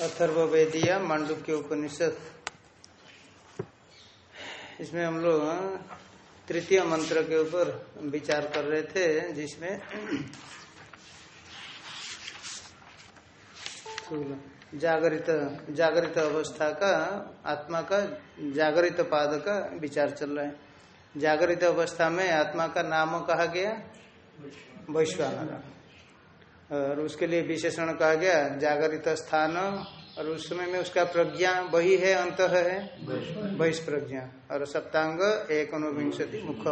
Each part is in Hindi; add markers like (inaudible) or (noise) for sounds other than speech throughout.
अथर्वेदिया के उपनिषद। इसमें हम लोग तृतीय मंत्र के ऊपर विचार कर रहे थे, जिसमें जागृत जागृत अवस्था का, आत्मा का जागृत पाद का विचार चल रहा है। जागृत अवस्था में आत्मा का नाम कहा गया? वैश्वानर और उसके लिए विशेषण कहा गया जागृत स्थान और उस समय में उसका प्रज्ञा वही है अंत है बहिष्प्रज्ञा और सप्तांग एक अनुविंशति मुख।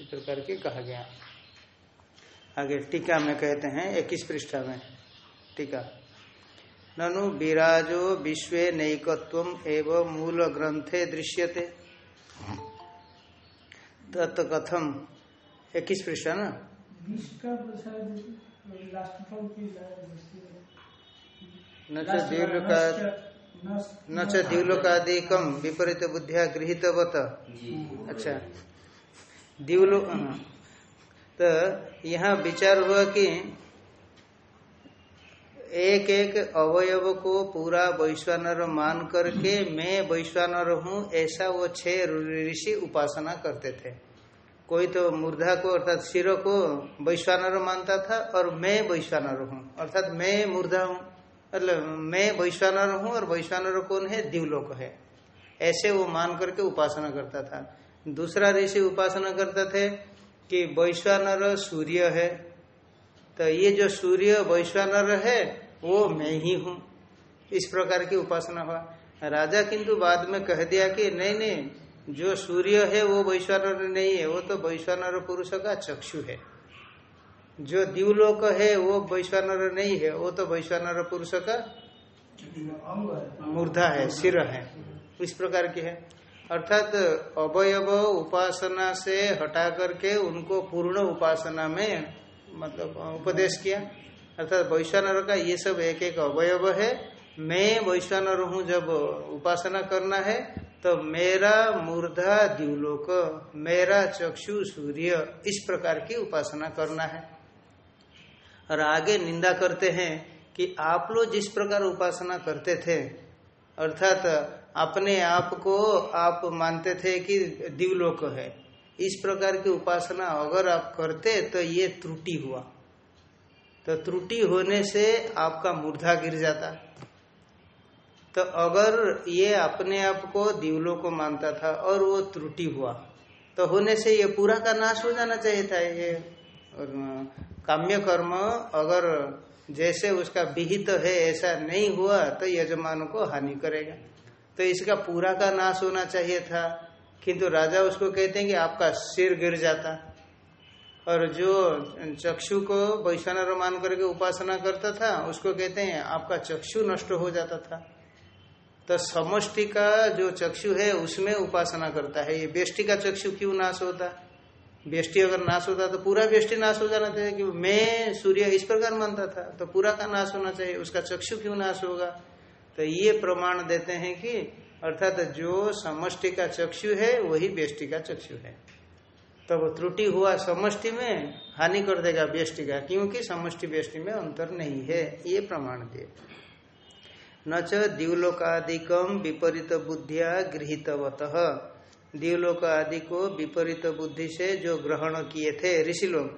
इस प्रकार की कहा गया। आगे टीका में कहते हैं इक्कीस पृष्ठा में। टीका। ननु विराजो विश्व नैकत्व एवं मूल ग्रंथे दृश्यते। तत्कथम इक्कीस पृष्ठा ना? न च द्यूलोकादिकम विपरीत बुद्धिया गृहितवत। अच्छा। द्यूलो तो यहाँ विचार हुआ कि एक एक अवयव को पूरा वैश्वानर मान करके मैं वैश्वानर हूँ ऐसा वो छह ऋषि उपासना करते थे। कोई तो मूर्धा को अर्थात सिर को वैश्वानर मानता था और मैं वैश्वानर हूँ। अर्थात मैं मूर्धा हूँ। मतलब मैं वैश्वानर हूँ और वैश्वानर कौन है दिवलोक है ऐसे वो मान करके उपासना करता था दूसरा ऋषि उपासना करते थे कि वैश्वानर सूर्य है तो ये जो सूर्य वैश्वानर है वो मैं ही हूँ इस प्रकार की उपासना हुआ राजा किंतु बाद में कह दिया कि नहीं नहीं जो सूर्य है वो वैश्वानर नहीं है वो तो वैश्वानर पुरुष का चक्षु है जो दिवलोक है, वो वैश्वानर नहीं है, वो तो वैश्वानर पुरुष का मूर्धा है, सिर है। इस प्रकार की है। अर्थात अवयव उपासना से हटा करके उनको पूर्ण उपासना में मतलब उपदेश किया। अर्थात वैश्वानर का ये सब एक एक अवयव है। मैं वैश्वानर हूँ, जब उपासना करना है तो मेरा मूर्धा द्यूलोक मेरा चक्षु सूर्य, इस प्रकार की उपासना करना है। और आगे निंदा करते हैं कि आप लोग जिस प्रकार उपासना करते थे, अर्थात अपने आप को आप मानते थे कि दिवलोक है, इस प्रकार की उपासना अगर आप करते तो ये त्रुटि हुआ। तो त्रुटि होने से आपका मूर्धा गिर जाता। तो अगर ये अपने आप को दिवलों को मानता था और वो त्रुटि हुआ तो होने से ये पूरा का नाश हो जाना चाहिए था ये। और काम्य कर्म अगर जैसे उसका विहित है, ऐसा नहीं हुआ तो यजमान को हानि करेगा। तो इसका पूरा का नाश होना चाहिए था। किंतु राजा उसको कहते हैं कि आपका सिर गिर जाता। और जो चक्षु को वैश्वानर मान करके उपासना करता था, उसको कहते हैं, आपका चक्षु नष्ट हो जाता था। तो समष्टि का जो चक्षु है, उसमें उपासना करता है। ये बेष्टि का चक्षु क्यों नाश होता? बेष्टि अगर नाश होता तो पूरा बेष्टि नाश हो जाना चाहिए कि मैं, सूर्य इस प्रकार मानता था तो पूरा का नाश होना चाहिए, उसका चक्षु क्यों नाश होगा? तो ये प्रमाण देते हैं कि, अर्थात जो समष्टि का चक्षु है, वही बेष्टि का चक्षु है। तो वो त्रुटि हुआ समष्टि में, हानि कर देगा बेष्टि का, क्योंकि समष्टि व्यष्टि में अंतर नहीं है, ये प्रमाण दिए न च विपरीत बुद्धिया गृहितवत। द्यूलोक आदि को विपरीत बुद्धि से जो ग्रहण किए थे ऋषि लोग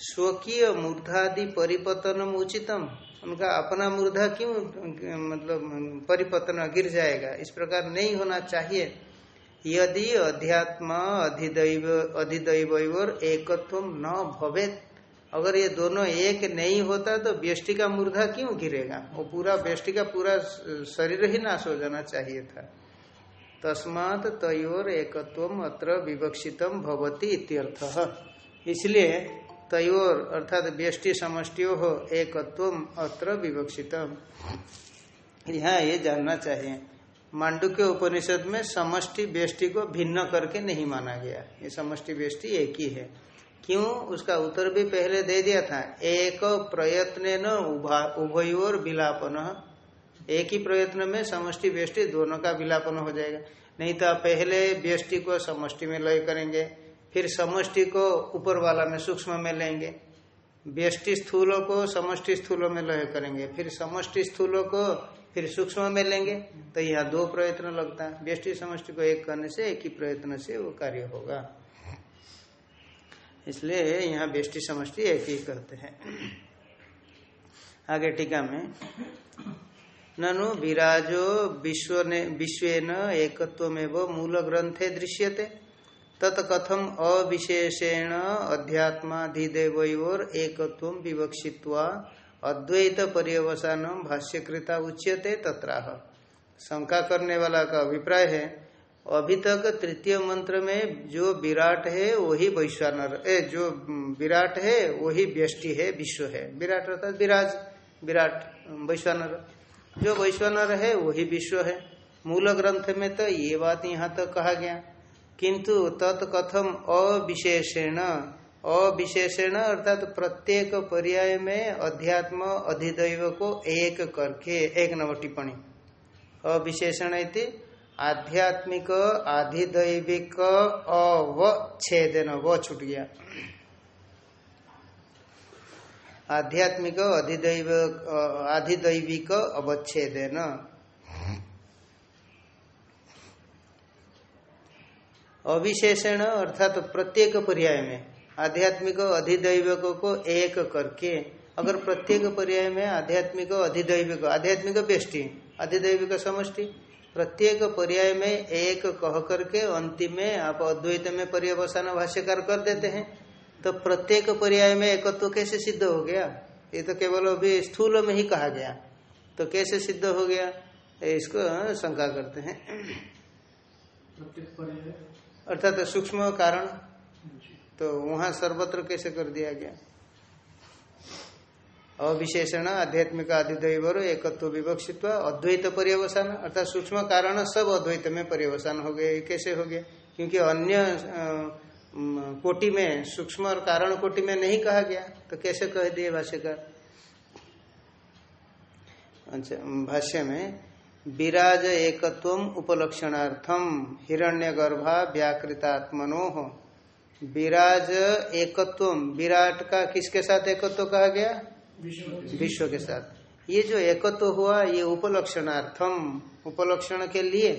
स्वकीय मूर्धादि परिपतनम उचितम। उनका अपना मूर्धा क्यों मतलब परिपतन गिर जाएगा? इस प्रकार नहीं होना चाहिए। यदि अध्यात्म अधिदैव अधिदैव और एकत्व न भवेत। अगर ये दोनों एक नहीं होता तो व्यष्टि का मूर्धा क्यों गिरेगा? वो पूरा व्यष्टि का पूरा शरीर ही नाश हो जाना चाहिए था। तस्मात तयोर एकत्व अत्र विवक्षितम भवती इत्यर्थ। इसलिए तयोर अर्थात व्यष्टि समष्टियो हो एकत्व अत्र विवक्षितम। यहाँ ये जानना चाहिए मांडुक्य उपनिषद में समष्टि व्यष्टि को भिन्न करके नहीं माना गया। ये समष्टि व्यष्टि एक ही है। क्यों? उसका उत्तर भी पहले दे दिया था। एक प्रयत्न न उभयोर विलापन एक ही प्रयत्न में समष्टि व्यष्टि दोनों का विलापन हो जाएगा। नहीं तो आप पहले व्यष्टि को समष्टि में लय करेंगे, फिर समष्टि को ऊपर वाला में सूक्ष्म में लेंगे। व्यष्टि स्थूलों को समष्टि स्थूलों में लय करेंगे, फिर समष्टि स्थूलों को फिर सूक्ष्म में लेंगे। तो यहाँ दो प्रयत्न लगता है। व्यष्टि समष्टि को एक करने से एक ही प्रयत्न से वो कार्य होगा। इसलिए यहाँ व्यष्टि समष्टि एक ही करते हैं। आगे टीका में ननु विराजो विश्व विश्व एकत्व मूल ग्रंथे दृश्यते। तत्कथम अविशेषेण अध्यात्माधिदेवयोर एकत्व विवक्षित्वा अद्वैत पर्यवसान भाष्यकृता उच्यते तत्राह। शंका करने वाला का अभिप्राय है, अभी तक तृतीय मंत्र में जो विराट है, वही वैश्वानर जो विराट है, वही व्यष्टि है, विश्व है। विराट अर्थात विराज, विराट वैश्वानर। जो वैश्वानर है वही विश्व है। मूल ग्रंथ में तो ये बात यहाँ तक तो कहा गया। किंतु तत्कथम अविशेषण अविशेषण अर्थात तो प्रत्येक पर्याय में अध्यात्म अधिदैव को एक करके, एक नंबर टिप्पणी। अविशेषण आध्यात्मिक आधिदैविक अवच्छेदन, व छूट गया। आध्यात्मिक अधिदैव आधिदैविक अवच्छेदन। अविशेषण अर्थात तो प्रत्येक पर्याय में, आध्यात्मिक अधिदैविक को एक करके, अगर प्रत्येक पर्याय में आध्यात्मिक अधिदैविक, आध्यात्मिक व्यष्टि अधिदैविक समष्टि, प्रत्येक पर्याय में एक कह करके, अंतिम में आप अद्वैत में पर्यवसान भाष्यकार कर देते हैं। तो प्रत्येक पर्याय में एकत्व तो कैसे सिद्ध हो गया? ये तो केवल अभी स्थूल में ही कहा गया। तो कैसे सिद्ध हो गया? इसको शंका करते हैं। अर्थात सूक्ष्म कारण। तो वहाँ सर्वत्र कैसे कर दिया गया? अविशेषण आध्यात्मिक आदिदैवर एकत्व विवक्षित्व अद्वैत पर्यवसान। अर्थात सूक्ष्म कारण सब अद्वैत में पर्यवसान हो गए। कैसे हो गया? क्योंकि अन्य कोटि में सूक्ष्म और कारण कोटि में नहीं कहा गया तो कैसे कह दिए भाष्यकार? अच्छा भाष्य में विराज एकत्व उपलक्षणार्थम हिरण्य गर्भा व्याकृतात्मनो। विराज एकत्व विराट का किसके साथ एकत्व कहा गया? विश्व के साथ। ये जो एकत्व हुआ ये उपलक्षणार्थम उपलक्षण के लिए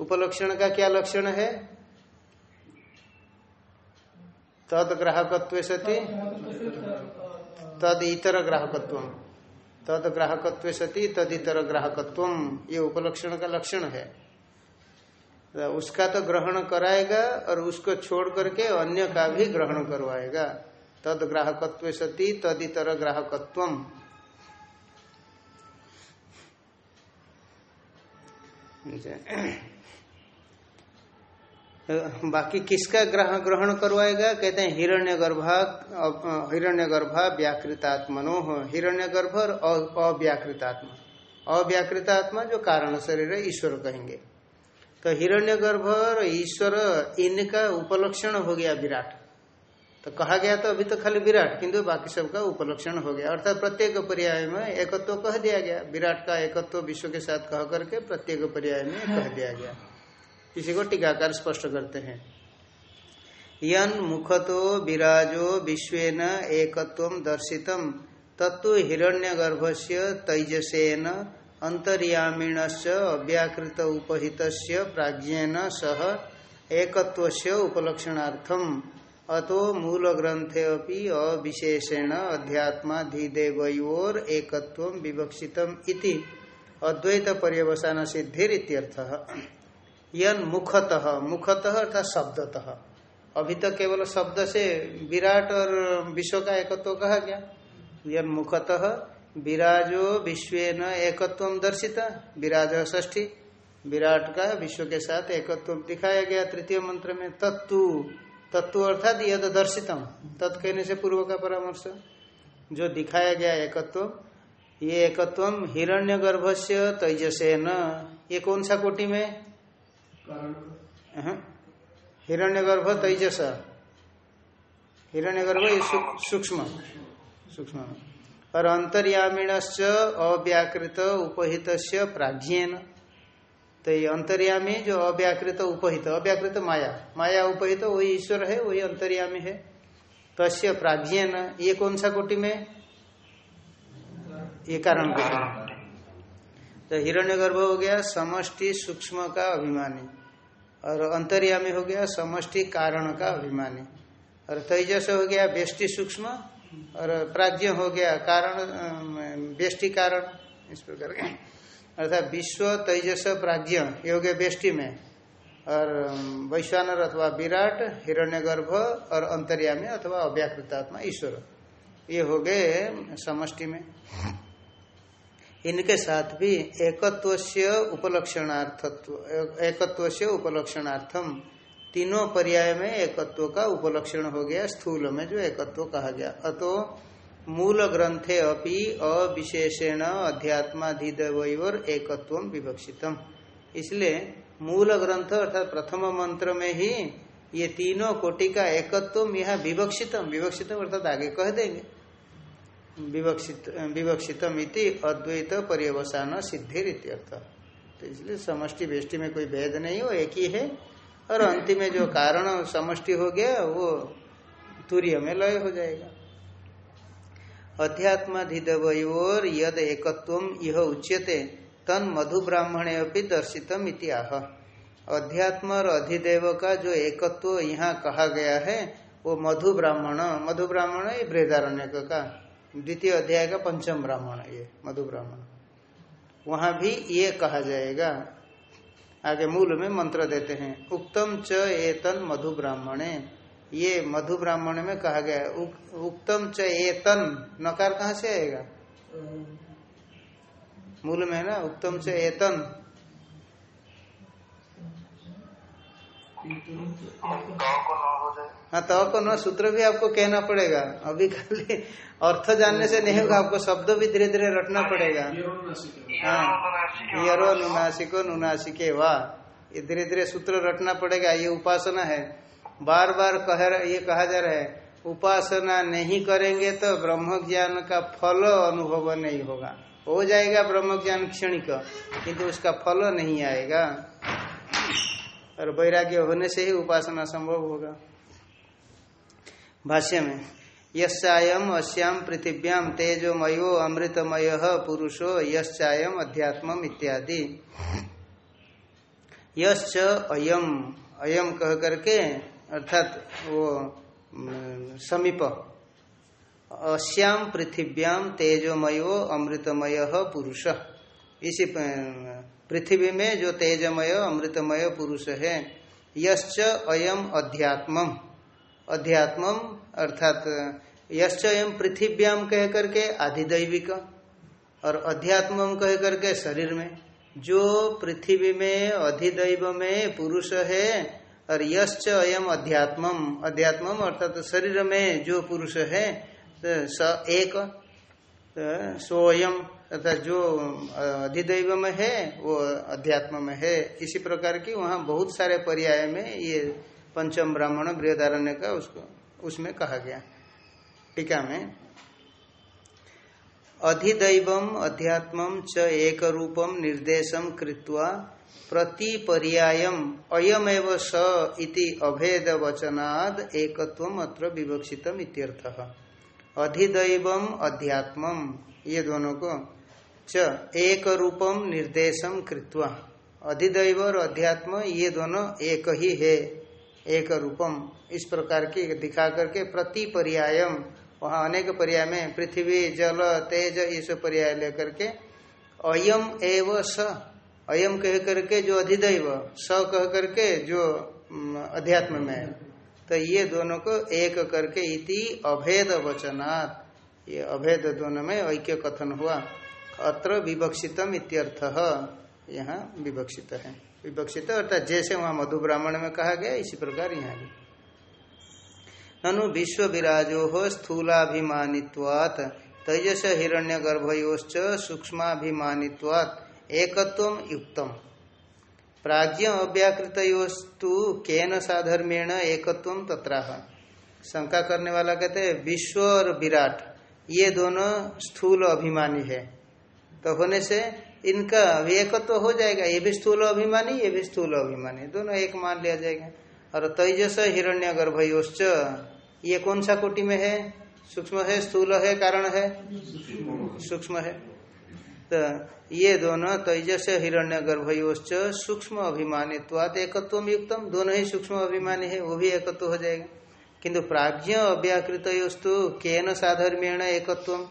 उपलक्षण का क्या लक्षण है? तद ग्राहकत्व सती तद इतर ग्राहकत्व तद ग्राहकत्व सती तद इतर ग्राहकत्व ये उपलक्षण का लक्षण है। उसका तो ग्रहण कराएगा और उसको छोड़ करके अन्य का भी ग्रहण करवाएगा। तद ग्राहकत्व सती तद इतर ग्राहकत्व बाकी किसका ग्रह, ग्रहण करवाएगा? कहते हैं हिरण्य गर्भा हिरण्य गर्भा व्याकृतात्मनो हिरण्य गर्भ और अव्याकृतात्मा। अव्याकृतात्मा जो कारण शरीर ईश्वर कहेंगे। तो हिरण्य गर्भ और ईश्वर, इनका उपलक्षण हो गया विराट। तो कहा गया तो अभी तो खाली विराट, किंतु बाकी सबका उपलक्षण हो गया। अर्थात प्रत्येक पर्याय में एकत्व कह दिया गया। विराट का एकत्व विश्व के साथ कह करके प्रत्येक पर्याय में कह दिया गया। इसी को टीकाकार स्पष्ट करते हैं। यन मुखतो विराजो विश्व एकत्व दर्शितम तत्व हिरण्यगर्भ से तैजसेन अंतर्यामीण अव्याकृत उपहित प्राज्ञन सह एक उपलक्षणार्थम। अतो मूल ग्रंथे अभी अविशेषेण अध्यात्माधिदेवयोर एकत्व विवक्षितम इति अद्वैत पर्यवसान सिद्धिर यन मुखतः मुखतः अर्थात शब्दतः। अभी तक केवल शब्द से विराट और विश्व का एकत्व कहा गया। यन मुखतः, विराजो विश्व एकत्व दर्शिता, विराज ष्ठी विराट का विश्व के साथ एकत्व दिखाया गया तृतीय मंत्र में तत्व तत्व अर्थात यद दर्शितम। तत् कहने से पूर्व का परामर्श। जो दिखाया गया एकत्व, ये एकत्व हिरण्य गर्भ से तेजसे न ये कौन सा कोटि में? हिरण्य गर्भ तेजस। हिरण्य गर्भ सूक्ष्म। सूक्ष्म। और अंतर्यामीण अव्याकृत उपहित प्राज्ञन। तो ये अंतर्यामी जो अव्याकृत उपहित, अव्याकृत माया। माया उपहित, वही ईश्वर है, वही अंतर्यामी है। तस्य प्राज्ञ न ये कौन सा कोटि में? ये कारण तो हिरण्यगर्भ हो गया समष्टि सूक्ष्म का अभिमानी। और अंतर्यामी हो गया समष्टि कारण का अभिमानी। और तेजस हो गया बेष्टि सूक्ष्म, और प्राज्ञ हो गया कारण बेष्टि कारण, इस प्रकार के। अर्थात विश्व, तेजस, प्राज्ञ, ये हो गया बेष्टि में। और वैश्वानर अथवा विराट, हिरण्यगर्भ, और अंतर्यामी अथवा अव्याकृतात्मा, ईश्वर। ये हो गए समष्टि में। इनके साथ भी एकत्व से उपलक्षणार्थत्व एकत्व से उपलक्षणार्थम। तीनों पर्याय में एकत्व का उपलक्षण हो गया, स्थूल में जो एकत्व कहा गया। अतो मूल ग्रंथे अपि अविशेषेण अध्यात्माधिदवर एकत्व विवक्षितम। इसलिए मूल ग्रंथ अर्थात प्रथम मंत्र में ही ये तीनों कोटि का एकत्व यहाँ विवक्षितम विवक्षितम अर्थात आगे कह देंगे। विवक्षित इति अद्वैत पर्यवसान सिद्धि इत्यर्थ तो इसलिए समष्टि बेष्टि में कोई भेद नहीं हो एक ही है। और अंतिम में जो कारण समष्टि हो गया, वो तुरीय में लय हो जाएगा। अध्यात्माधिदवयोर यद एकत्व यह उच्यते, तन मधु ब्राह्मणे अपनी दर्शितम इतिहा अध्यात्म और अधिदेव का जो एकत्व यहाँ कहा गया है, वो मधु ब्राह्मण मधु ब्राह्मण ये बृहदारण्य का। द्वितीय अध्याय का पंचम ब्राह्मण ये मधु ब्राह्मण। वहाँ भी ये कहा जाएगा आगे मूल में मंत्र देते हैं उक्तम च एतन मधु ब्राह्मणे। ये मधु ब्राह्मण में कहा गया उक, उक्तम च एतन नकार कहाँ से आएगा? मूल में है ना उक्तम च एतन। हाँ तो को न सूत्र भी आपको कहना पड़ेगा। अभी खाली अर्थ जानने से नहीं होगा, आपको शब्द भी धीरे धीरे रटना पड़ेगा। हाँ नुनासिको नुनासिके वाह ये धीरे धीरे सूत्र रटना पड़ेगा, ये उपासना है। बार बार कह ये कहा जा रहा है, उपासना नहीं करेंगे तो ब्रह्म ज्ञान का फल अनुभव नहीं होगा। हो जाएगा ब्रह्म ज्ञान क्षणिक, किंतु उसका फल नहीं आएगा। और वैराग्य होने से ही उपासना संभव होगा। भाष्य में यश्चायम अश्याम पृथिव्याम तेजोमयो अमृतमय पुरुषो यश्चायम अध्यात्म इत्यादि। यश्च अयम अयम कह करके, अर्थात वो समीप अश्याम पृथिव्याम तेजोमयो अमृतमय पुरुष। इसी पृथ्वी में जो तेजमय, अमृतमय पुरुष है, यश्च अयम अध्यात्मम। अध्यात्मम अर्थात, यश्च अयम पृथिव्याम कह करके आधिदैविक, और अध्यात्मम कह करके शरीर में। जो पृथ्वी में अधिदैव में पुरुष है, और यश्च अयम अध्यात्मम। अध्यात्मम अर्थात शरीर में जो पुरुष है, स एक स्वयं अर्थात जो अधिदैव में है, वो अध्यात्म में है। इसी प्रकार की वहाँ बहुत सारे पर्याय में ये पंचम ब्राह्मण बृहदारण्य का उसको, उसमें कहा गया। टीका में अधिदैव अध्यात्म च एक रूपम निर्देशम कृत्वा प्रति पर्यायम अयमेव स इति अभेद वचनाद एकत्व अत्र विवक्षितम इत्यर्थः। अधिदैवम, अध्यात्मम, ये दोनों को च एक रूपम निर्देशम कृत्वा। अधिदैव और अध्यात्म, ये दोनों एक ही है। एक रूपम इस प्रकार की दिखा करके प्रति पर्यायम वहाँ अनेक पर्याय में पृथ्वी, जल, तेज, ये सब पर्याय लेकर के अयम एव स। अयम कह करके जो अधिदैव, स कह करके जो अध्यात्म में तो ये दोनों को एक करके इति अभेद वचनात्। ये अभेद दोनों में ऐक्य कथन हुआ। अत्र विवक्षितम इत्यर्थ। यहाँ विवक्षित है। विवक्षित अर्थात जैसे वहाँ मधु ब्राह्मण में कहा गया, इसी प्रकार यहाँ भी। ननु विश्व विराजो स्थूलाभिमानित्वात, तेजस हिरण्य गर्भयोश्च सूक्ष्माभिमानित्वात, एकत्व युक्तम। प्राज्ञ अव्याकृतोस्तु केन साधर्मेण एकत्व तत्राह। शंका करने वाला कहते हैं, विश्व और विराट, ये दोनों स्थूल अभिमानी है। तो होने से इनका एकत्व तो हो जाएगा, ये भी स्थूल अभिमानी, ये भी स्थूल अभिमानी, दोनों एक मान लिया जाएगा। और तेजस हिरण्य गर्भयोश्च ये कौन सा कोटि में है? सूक्ष्म है, स्थूल है, कारण है? सूक्ष्म है। तो ये दोनों, तेजस हिरण्य गर्भयोश्च सूक्ष्म अभिमानित्वात एकत्व युक्तम, दोनों ही सूक्ष्म अभिमानी है, वो भी एकत्व हो जाएगा। किंतु प्राज्ञ अव्याकृत योस्तु केन साधर्मेण एकत्व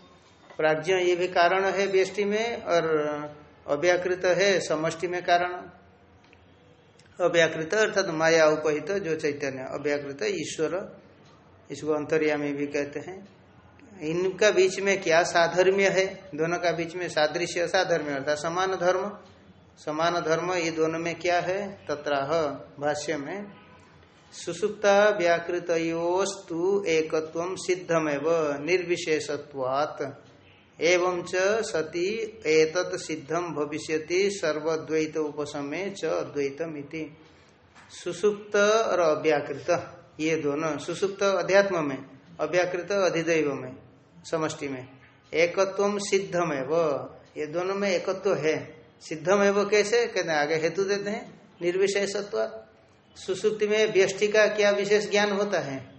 प्राज्ञ ये भी कारण है व्यष्टि में और अव्याकृत है समष्टि में कारण। अव्याकृत अर्थात माया उपहित जो चैतन्य, अव्याकृत ईश्वर, इसको अंतर्यामी भी कहते हैं। इनका बीच में क्या साधर्म्य है? दोनों का बीच में सादृश्य साधर्म्य अर्थात समान धर्म। समान धर्म ये दोनों में क्या है? तत्राह, भाष्य में। सुसुप्ता व्याकृतोस्तु एकत्व सिद्धमेव, निर्विशेषत्वात्। एवं च सती एतत् सिद्धम भविष्यति सर्वद्वैत उपसमे च सुसुप्त और अव्याकृत, ये दोनों सुसुप्त अध्यात्म में, अव्याकृत अधिदैव में, समष्टि में। एकत्व सिद्धम ये दोनों में एकत्व है। सिद्धम कैसे? कहते हैं, आगे हेतु देते हैं, निर्विशेषत्व। सुसुप्ति में व्यष्टि का क्या विशेष ज्ञान होता है?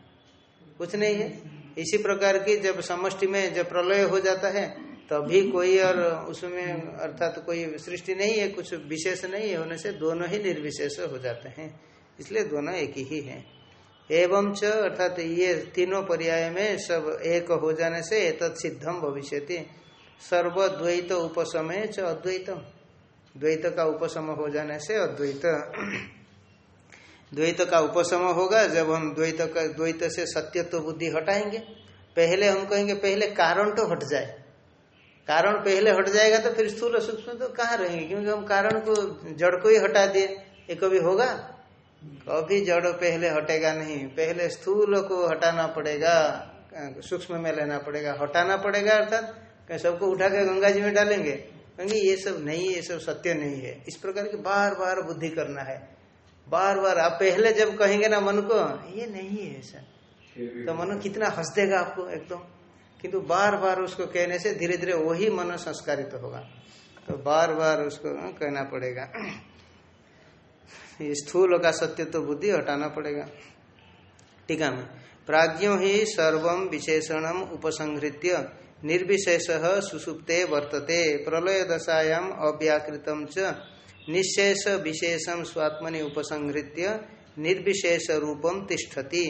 कुछ नहीं है। इसी प्रकार की जब समष्टि में जब प्रलय हो जाता है, तभी तो कोई और उसमें अर्थात तो कोई सृष्टि नहीं है, कुछ विशेष नहीं है, होने से दोनों ही निर्विशेष हो जाते हैं। इसलिए दोनों एक ही है। एवं च अर्थात ये तीनों पर्याय में सब एक हो जाने से तत् सिद्धम भविष्य सर्वद्वैत उपसमय च अद्वैतम। द्वैत का उपसम हो जाने से अद्वैत। द्वैत का उपशम होगा, जब हम द्वैत का, द्वैत से सत्य तो बुद्धि हटाएँगे, पहले हम कहेंगे, पहले कारण तो हट जाए। कारण पहले हट जाएगा तो फिर स्थूल सूक्ष्म तो कहाँ रहेंगे? क्योंकि हम कारण को, जड़ को ही हटा दिए। ये कभी होगा? कभी जड़ पहले हटेगा नहीं। पहले स्थूल को हटाना पड़ेगा, सूक्ष्म में लेना पड़ेगा। हटाना पड़ेगा अर्थात सबको उठा के गंगा जी में डालेंगे। क्योंकि ये सब नहीं, ये सब सत्य नहीं है। इस प्रकार की बार बार बुद्धि करना है। बार बार आप पहले जब कहेंगे ना मन को ये नहीं है ऐसा। तो मन कितना हंस देगा आपको एकदम। किंतु बार बार उसको कहने से धीरे धीरे वही मन संस्कारित तो होगा। तो बार बार उसको कहना पड़ेगा। स्थूल का सत्य तो बुद्धि हटाना पड़ेगा। टीका में प्राज्ञो ही सर्व विशेषण उपसंहृत्य निर्विशेष सुसुप्ते वर्तते। प्रलय दशायाम अव्याकृत च निशेष विशेषम स्वात्मनि उपसंहृत्य निर्विशेष रूपम तिष्ठति।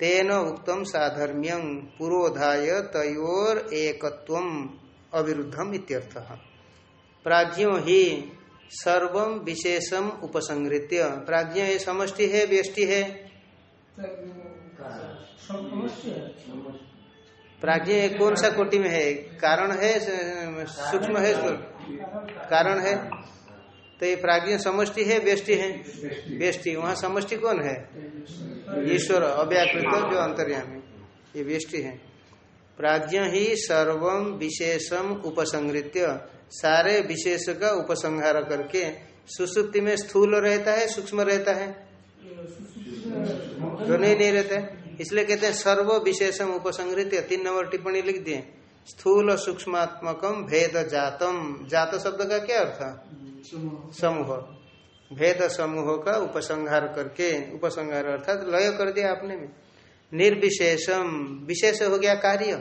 तेन उक्तम साधर्म्यं पुरोधाय तयोर एकत्व अविरुद्धम इत्यर्थः। प्राज्ञो ही सर्वम विशेषम उपसंगृत्य प्राज्ञ ये समष्टि है, व्यष्टि है? प्राज्ञ कौन सा कोटि में है? कारण है सूक्ष्म है कारण है? तो ये प्राज्ञ समष्टि है व्यष्टि है? व्यष्टि। वहाँ समष्टि कौन है? ईश्वर अव्याकृत जो अंतर्यामी। ये व्यष्टि है। प्राज्ञ ही सर्वम विशेषम उपसंगृत्य सारे विशेष का उपसंहार करके सुसुप्ति में स्थूल रहता है सूक्ष्म रहता है? दोनों ही नहीं रहता है। इसलिए कहते हैं सर्व विशेषम उपसंग्रित तीन नंबर टिप्पणी लिख दिए स्थूल सूक्ष्मात्मकम भेद जातम जात शब्द का क्या अर्थ? समूह। भेद समूह का उपसंहार करके उपसंहार अर्थात लय कर दिया आपने में निर्विशेषम। विशेष हो गया कार्य।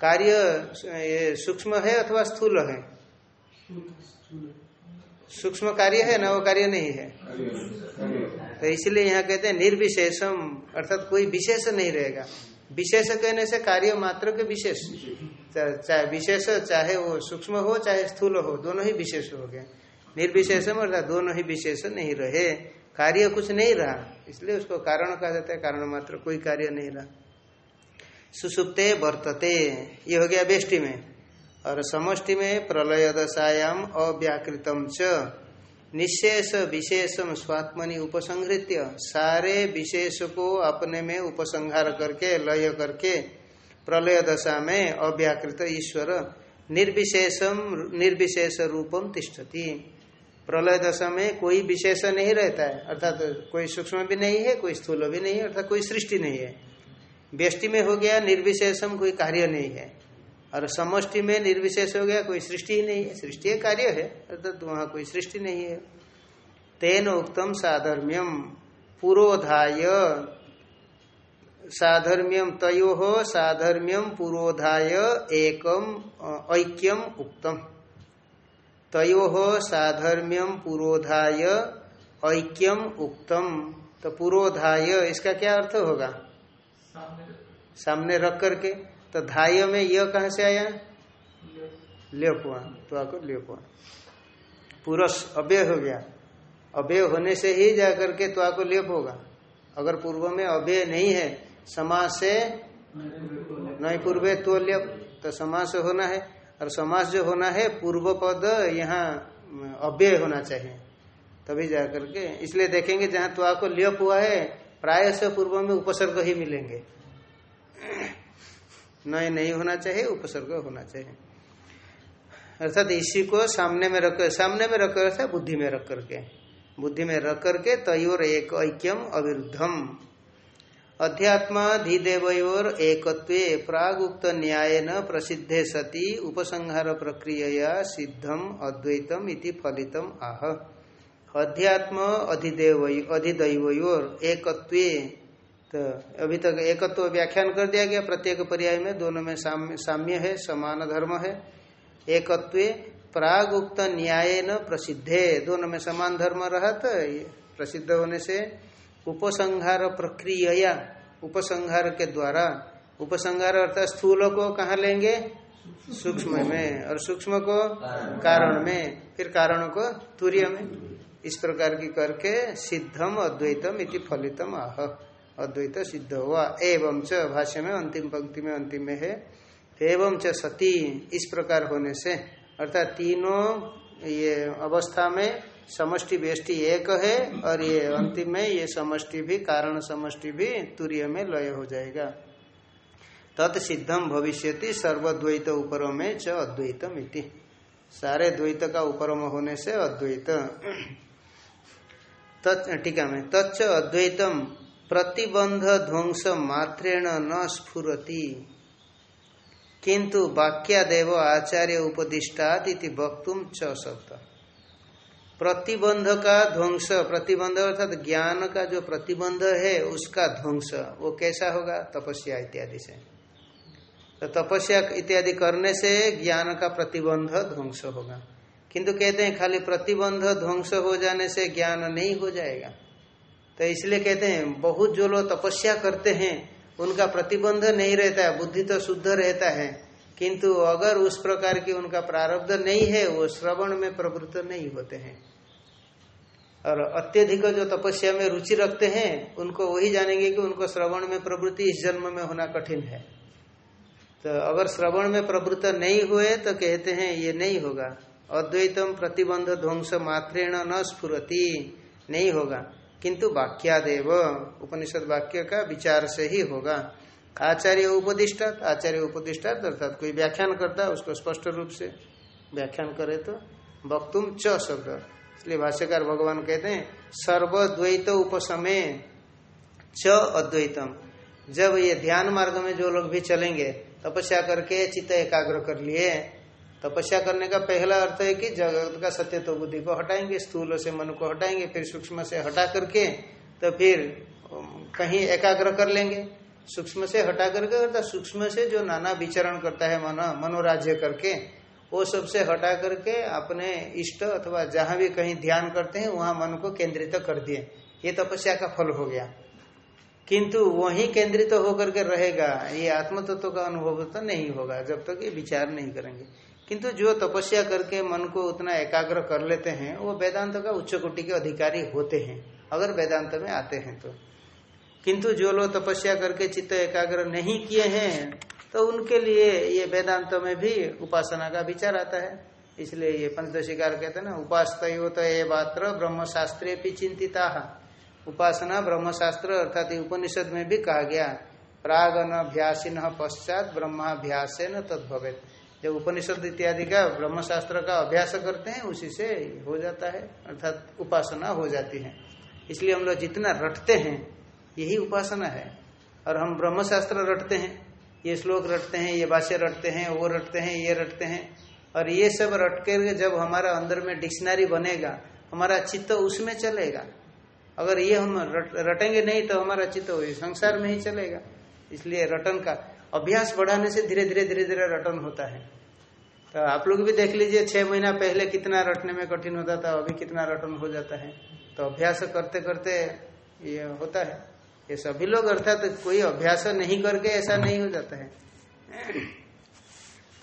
कार्य सूक्ष्म है अथवा स्थूल है? सूक्ष्म कार्य है ना वो कार्य नहीं है। तो इसलिए यहाँ कहते हैं निर्विशेषम अर्थात कोई विशेष नहीं रहेगा। विशेष कहने से कार्य मात्र के विशेष। चाहे विशेष चाहे वो सूक्ष्म हो चाहे स्थूल हो दोनों ही विशेष हो गए। निर्विशेषम अर्थात दोनों ही विशेष नहीं रहे। कार्य कुछ नहीं रहा। इसलिए उसको कारण कहा जाता है, कारण मात्र कोई कार्य नहीं रहा। सुसुप्ते वर्तते, ये हो गया बेष्टि में। और समष्टि में प्रलय दशायाम अव्याकृतम च। निशेष विशेषम स्वात्मनि उपसंहृत्य। सारे विशेष को अपने में उपसंहार करके, लय करके प्रलय दशा में अव्याकृत ईश्वर निर्विशेषम, निर्विशेष रूपम तिष्ठति। प्रलय दशा में कोई विशेष नहीं रहता है। अर्थात तो कोई सूक्ष्म भी नहीं है, कोई स्थूल भी नहीं है, अर्थात कोई सृष्टि नहीं है। व्यष्टि में हो गया, निर्विशेषम कोई कार्य नहीं है। और समष्टि में निर्विशेष हो गया, कोई सृष्टि ही नहीं है। सृष्टि कार्य है, अर्थात तो वहाँ कोई सृष्टि नहीं है। तेन उक्तम साधर्म्यम, पुरोधाय साधर्म्यम तयो साधर्म्यम पुरोधाय एकम ऐक्यम उक्तम। तयो साधर्म्यम पुरोधाय ऐक्यम उक्तम। तो पुरोधाय इसका क्या अर्थ होगा? सामने रख करके। तो धाय में यह कहा से आया? लेपुआ तो आपको लेपुआ पुरुष अव्यय हो गया। अव्यय होने से ही जाकर के तो आपको लेप होगा। अगर पूर्व में अव्यय नहीं है समाज से नहीं पूर्व तो लेप। तो समाज से होना है। और समाज जो होना है, पूर्व पद यहाँ अव्यय होना चाहिए। तभी जा करके इसलिए देखेंगे जहाँ तो आपको लेप हुआ है प्राय से पूर्व में उपसर्ग ही मिलेंगे। नहीं नहीं होना चाहिए, उपसर्ग होना चाहिए। अर्थात इसी को सामने में रख, सामने में रख कर बुद्धि में रख करके। बुद्धि में रख करके तयोर एक ऐक्यम अविरुद्धम। अध्यात्माधिदेवयोर एकत्व प्रागुक्त न्याय न प्रसिद्धे सती उपसंहार प्रक्रिया सिद्धम अद्वैतम इति फलितम आह। अध्यात्म अधिदेव अधिदैवयोर एकत्व तो अभी तक एकत्व व्याख्यान कर दिया गया। प्रत्येक पर्याय में दोनों में साम्य है, समान धर्म है। एकत्व प्राग उक्त न्याय न प्रसिद्धे। दोनों में समान धर्म रहा तो प्रसिद्ध होने से उपसंहार प्रक्रिया उपसंहार के द्वारा, उपसंहार अर्थात स्थूल को कहा लेंगे? सूक्ष्म में, और सूक्ष्म को कारण में, फिर कारण को तूर्य में। इस प्रकार की करके सिद्धम अद्वैतम इति फलितम आह, अद्वैत सिद्ध हुआ। एवं च भाष्य में अंतिम पंक्ति में अंतिम में है। एवं च सती, इस प्रकार होने से, अर्थात तीनों ये अवस्था में समष्टि बेष्टि एक है और ये अंतिम में ये समष्टि भी, कारण समष्टि भी तुरीय में लय हो जाएगा। तत्सिद्धम भविष्यति सर्वद्वैत उपरम में च अद्वैतम इति। सारे द्वैत का उपरम होने से अद्वैत। टीका में, तच्च अद्वैतम प्रतिबंध ध्वंस मात्रेण न स्फुरती। किंतु वाक्यादेव आचार्य उपदिष्टात इति वक्तुम च शब्द। प्रतिबंध का ध्वंस, प्रतिबंध अर्थात ज्ञान का जो प्रतिबंध है, उसका ध्वंस। वो कैसा होगा? तपस्या इत्यादि से। तो तपस्या इत्यादि करने से ज्ञान का प्रतिबंध ध्वंस होगा। किंतु कहते हैं, खाली प्रतिबंध ध्वंस हो जाने से ज्ञान नहीं हो जाएगा। तो इसलिए कहते हैं, बहुत जो लोग तपस्या करते हैं, उनका प्रतिबंध नहीं रहता है, बुद्धि तो शुद्ध रहता है। किंतु अगर उस प्रकार की उनका प्रारब्ध नहीं है, वो श्रवण में प्रवृत्त नहीं होते हैं। और अत्यधिक जो तपस्या में रुचि रखते हैं, उनको वही जानेंगे कि उनको श्रवण में प्रवृत्ति इस जन्म में होना कठिन है। तो अगर श्रवण में प्रवृत्त नहीं हुए तो कहते हैं, ये नहीं होगा। अद्वैतम प्रतिबंध ध्वंस मात्रेण न स्फुरती, नहीं होगा। किंतु वाक्यादेव, उपनिषद वाक्य का विचार से ही होगा। आचार्य उपदिष्टात आचार्य उपदिष्टात, अर्थात कोई व्याख्यान करता उसको स्पष्ट रूप से व्याख्यान करे तो वक्तुम च शब्द। इसलिए भाष्यकार भगवान कहते हैं, सर्वद्वैत उपसमय च अद्वैतम। जब ये ध्यान मार्ग में जो लोग भी चलेंगे, तपस्या करके चित्त एकाग्र कर लिए, तपस्या करने का पहला अर्थ है कि जगत का सत्य तो बुद्धि को हटाएँगे, स्थूल से मन को हटाएँगे, फिर सूक्ष्म से हटा करके तो फिर कहीं एकाग्र कर लेंगे। सूक्ष्म से हटा करके अर्थात सूक्ष्म से जो नाना विचरण करता है मन, मनोराज्य करके, वो सबसे हटा करके अपने इष्ट अथवा जहाँ भी कहीं ध्यान करते हैं, वहाँ मन को केंद्रित कर दिए। ये तपस्या का फल हो गया। किंतु वही केंद्रित तो होकर के रहेगा, ये आत्म तत्व का अनुभव तो नहीं होगा, जब तक ये विचार नहीं करेंगे। किंतु जो तपस्या करके मन को उतना एकाग्र कर लेते हैं, वो वेदांत का उच्च कोटि के अधिकारी होते हैं, अगर वेदांत में आते हैं तो। किंतु जो लोग तपस्या करके चित्त एकाग्र नहीं किए हैं तो उनके लिए ये वेदांत में भी उपासना का विचार आता है। इसलिए ये पंचदशिकार कहते हैं ना उपासत तो ये मात्र ब्रह्म शास्त्रीय भी चिंतिता। उपासना ब्रह्म शास्त्र अर्थात उपनिषद में भी कहा गया, प्रागन अभ्यासीन पश्चात ब्रह्माभ्यास न तद्भवेत। जब उपनिषद इत्यादि का ब्रह्म शास्त्र का अभ्यास करते हैं, उसी से हो जाता है, अर्थात उपासना हो जाती है। इसलिए हम लोग जितना रटते हैं यही उपासना है। और हम ब्रह्म शास्त्र रटते हैं ये श्लोक रटते हैं ये भाष्य रटते हैं वो रटते हैं ये रटते हैं। और ये सब रट कर जब हमारा अंदर में डिक्शनरी बनेगा हमारा चित्त उसमें चलेगा। अगर ये हम रट, रटेंगे नहीं तो हमारा चित्त संसार में ही चलेगा। इसलिए रटन का अभ्यास बढ़ाने से धीरे धीरे धीरे धीरे रटन होता है। तो आप लोग भी देख लीजिए छह महीना पहले कितना रटने में कठिन होता था अभी कितना रटन हो जाता है। तो अभ्यास करते करते ये होता है। ये सभी लोग अर्थात तो कोई अभ्यास नहीं करके ऐसा नहीं हो जाता है।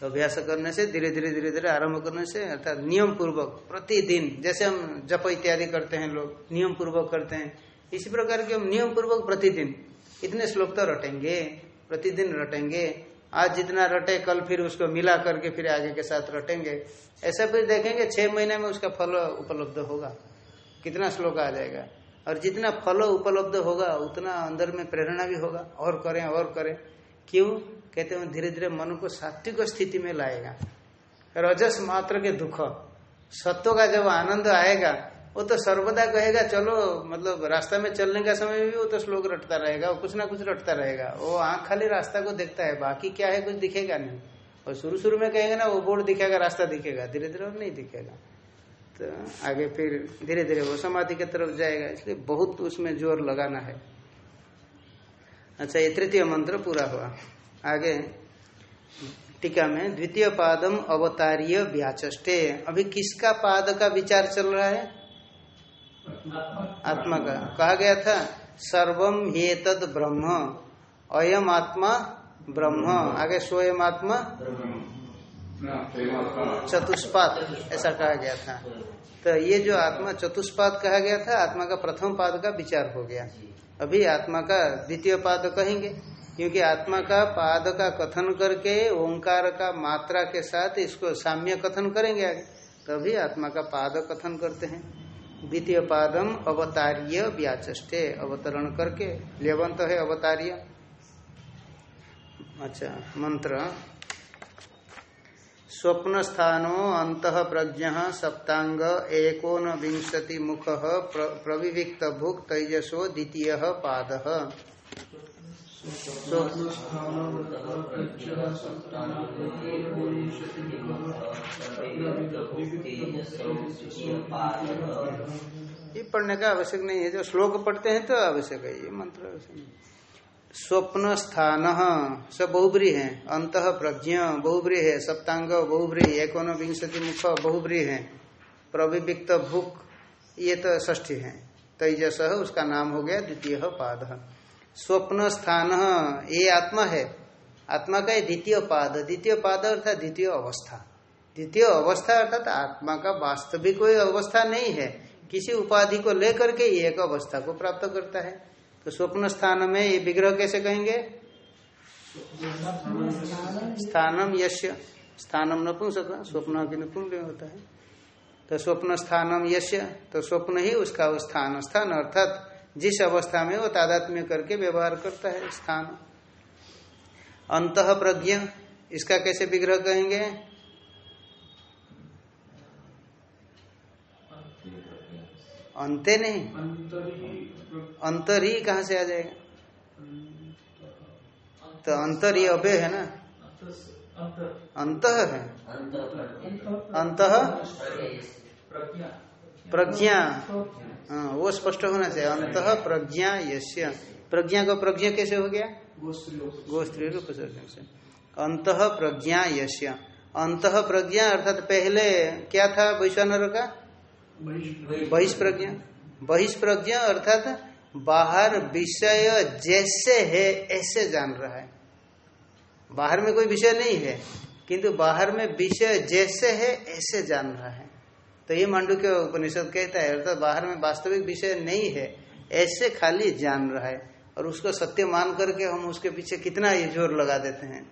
तो अभ्यास करने से, धीरे धीरे धीरे धीरे आरंभ करने से, अर्थात नियम पूर्वक प्रतिदिन, जैसे हम जप इत्यादि करते हैं लोग नियम पूर्वक करते हैं, इसी प्रकार के हम नियम पूर्वक प्रतिदिन, इतने श्लोक तो रटेंगे, प्रतिदिन रटेंगे, आज जितना रटे, कल फिर उसको मिला करके फिर आगे के साथ रटेंगे, ऐसा फिर देखेंगे छह महीने में उसका फल उपलब्ध होगा, कितना श्लोक आ जाएगा। और जितना फल उपलब्ध होगा, उतना अंदर में प्रेरणा भी होगा। और करें और करें। क्यों? कहते हैं धीरे धीरे मन को सात्विक स्थिति में लाएगा। रजस मात्र के दुख। सत्व का जब आनंद आएगा, वो तो सर्वदा कहेगा, चलो मतलब रास्ता में चलने का समय भी वो तो श्लोक रटता रहेगा कुछ ना कुछ रटता रहेगा। वो आँख खाली रास्ता को देखता है, बाकी क्या है कुछ दिखेगा नहीं। और शुरू शुरू में कहेगा ना, वो बोर्ड दिखेगा, रास्ता दिखेगा। धीरे धीरे और नहीं दिखेगा। तो आगे फिर धीरे धीरे वो समाधि की तरफ़ जाएगा इसलिए बहुत उसमें ज़ोर लगाना है। अच्छा ये तृतीय मंत्र पूरा हुआ। आगे टीका में द्वितीय पादम अवतारीय व्याचे अभी किसका पाद का विचार चल रहा है? आत्मा का। कहा गया था सर्वम ये तद ब्रह्म अयम आत्मा ब्रह्म। आगे स्वयं आत्मा। चतुष्पाद ऐसा कहा गया था। तो ये जो आत्मा चतुष्पाद कहा गया था, आत्मा का प्रथम पाद का विचार हो गया। अभी आत्मा का द्वितीय पाद कहेंगे, क्योंकि आत्मा का पाद का कथन करके, ओंकार का मात्रा के साथ इसको साम्य कथन करेंगे आगे। तभी आत्मा का पाद कथन करते हैं। द्वितीय पादम अवतार्य व्याचे अवतरण करके, लेवंत है अवतार्य। अच्छा मंत्र। स्वप्न स्थानो अंत प्रज्ञ सप्तांग एकोन विंशति मुख प्रविविक्त भुक तेजसो द्वितीय पाद ये पढ़ने का आवश्यक नहीं है जो श्लोक पढ़ते हैं तो आवश्यक है ये मंत्र आवश्यक नहीं स्वप्न स्थान सब बहुब्री है। अंत प्रज्ञ बहुब्री है। सप्तांग बहुब्री। एकोन विंशति मुख बहुब्री है। प्रविविक्त भूक, ये तो ष्ठी है। तेजस, उसका नाम हो गया द्वितीय पाद। स्वप्न स्थान ये आत्मा है। आत्मा का द्वितीय पाद। द्वितीय पाद अर्थात द्वितीय अवस्था। द्वितीय अवस्था अर्थात आत्मा का वास्तविक कोई अवस्था नहीं है। किसी उपाधि को लेकर के एक अवस्था को प्राप्त करता है। तो स्वप्न स्थान में ये विग्रह कैसे कहेंगे? स्थानम यश स्थानम नपुंसक स्वप्न की नपुंग होता है। तो स्वप्न स्थानम यश तो स्वप्न ही उसका स्थान स्थान अर्थात जिस अवस्था में वो तादात्म्य करके व्यवहार करता है, स्थान। अंत प्रज्ञ इसका कैसे विग्रह कहेंगे? अंते नहीं। अंतर ही कहा से आ जाएगा? तो अंतर ही अभय है ना? अंत है। अंत? प्रज्ञा। हाँ वो स्पष्ट होना चाहिए। अंत प्रज्ञा यश्य प्रज्ञा को प्रज्ञा कैसे हो गया? गोस्त्री रूप से। अंत प्रज्ञा यश्य अंत प्रज्ञा अर्थात पहले क्या था? वैश्वानर का? बहिष्प्रज्ञा। बहिष्प्रज्ञा अर्थात बाहर विषय जैसे है ऐसे जान रहा है। बाहर में कोई विषय नहीं है किंतु बाहर में विषय जैसे है ऐसे जान रहा है। तो ये मांडू के उपनिषद कहता है अर्थात बाहर में वास्तविक विषय नहीं है ऐसे खाली जान रहा है। और उसको सत्य मान करके हम उसके पीछे कितना ये ज़ोर लगा देते हैं।